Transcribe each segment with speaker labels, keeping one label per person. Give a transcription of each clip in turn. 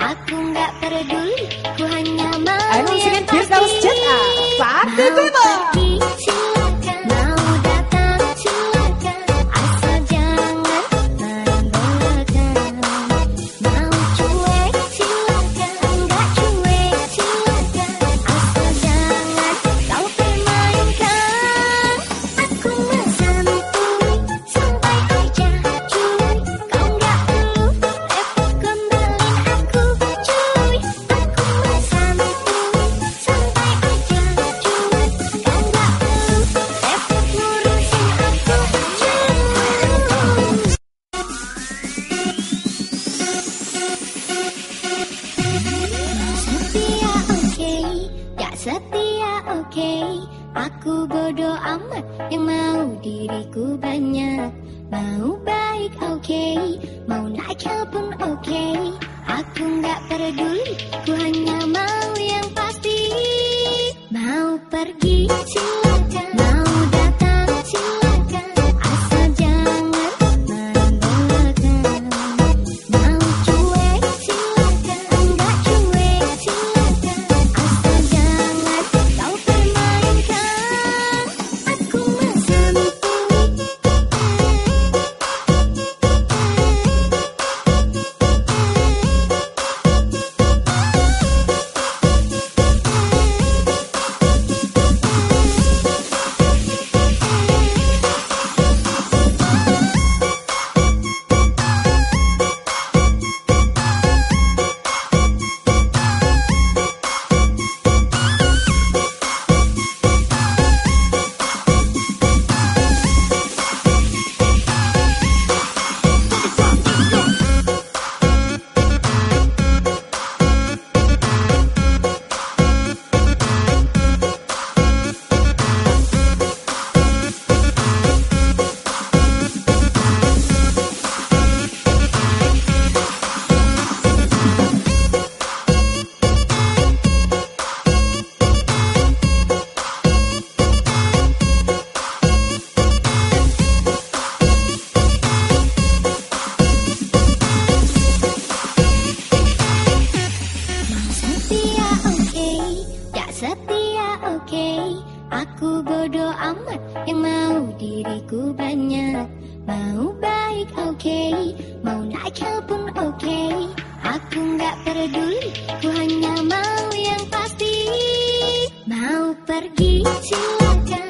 Speaker 1: Aku nggak peduli, ku setia oke okay. Aku bodoh amat yang mau diriku banyak Mau baik oke okay. Mau nakal pun oke okay. Aku nggak peduli Ku hanya Aku bodoh amat yang mau diriku banyak Mau baik oke okay. Mau nakal pun oke okay. Aku nggak peduli Ku hanya mau yang pasti Mau pergi silakan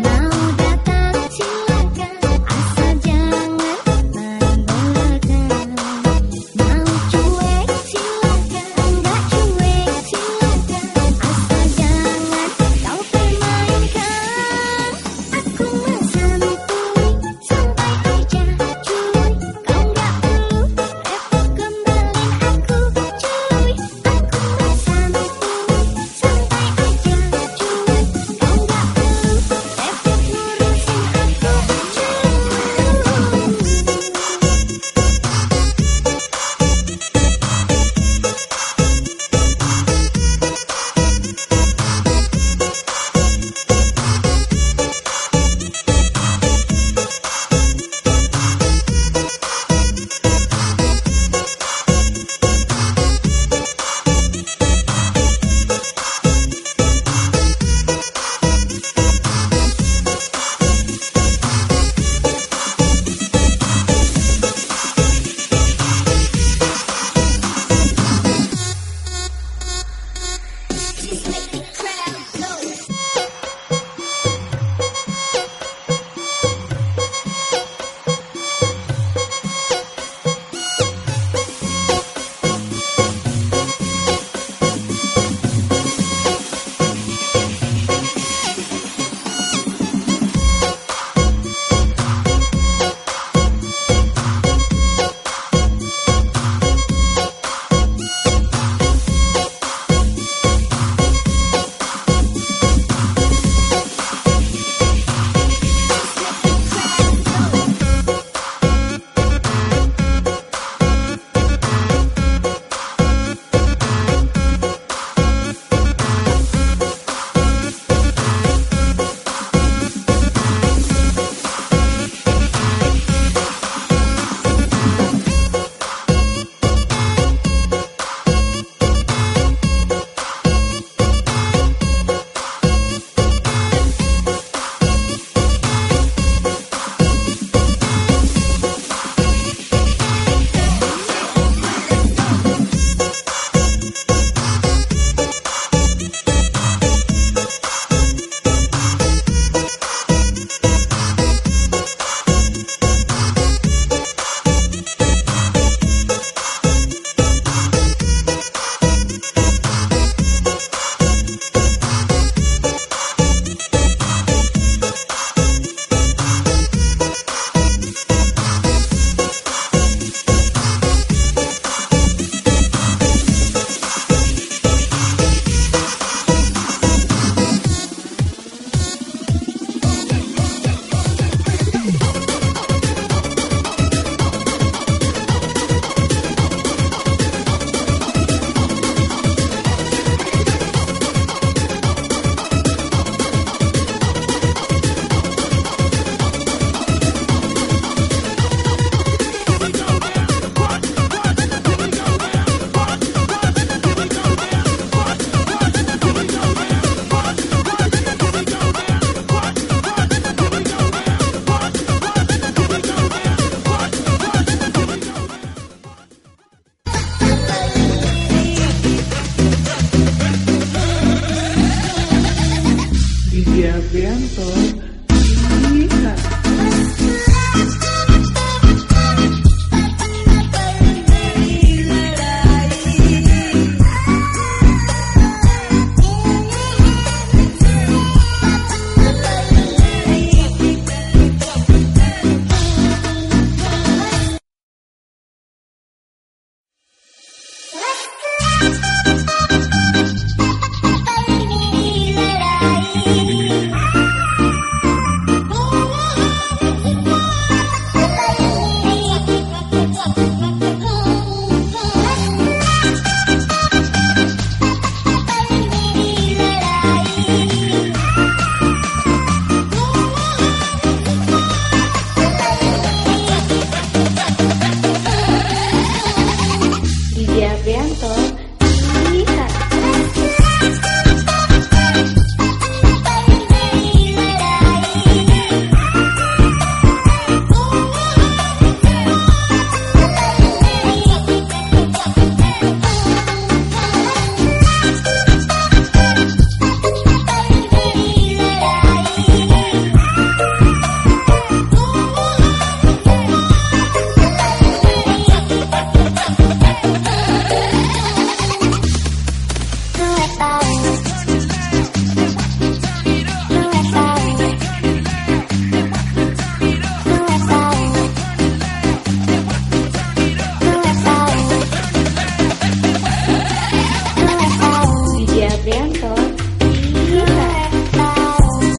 Speaker 1: tiempo.